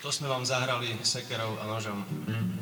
To sme vám zahrali sekerou a nožom. Mhm.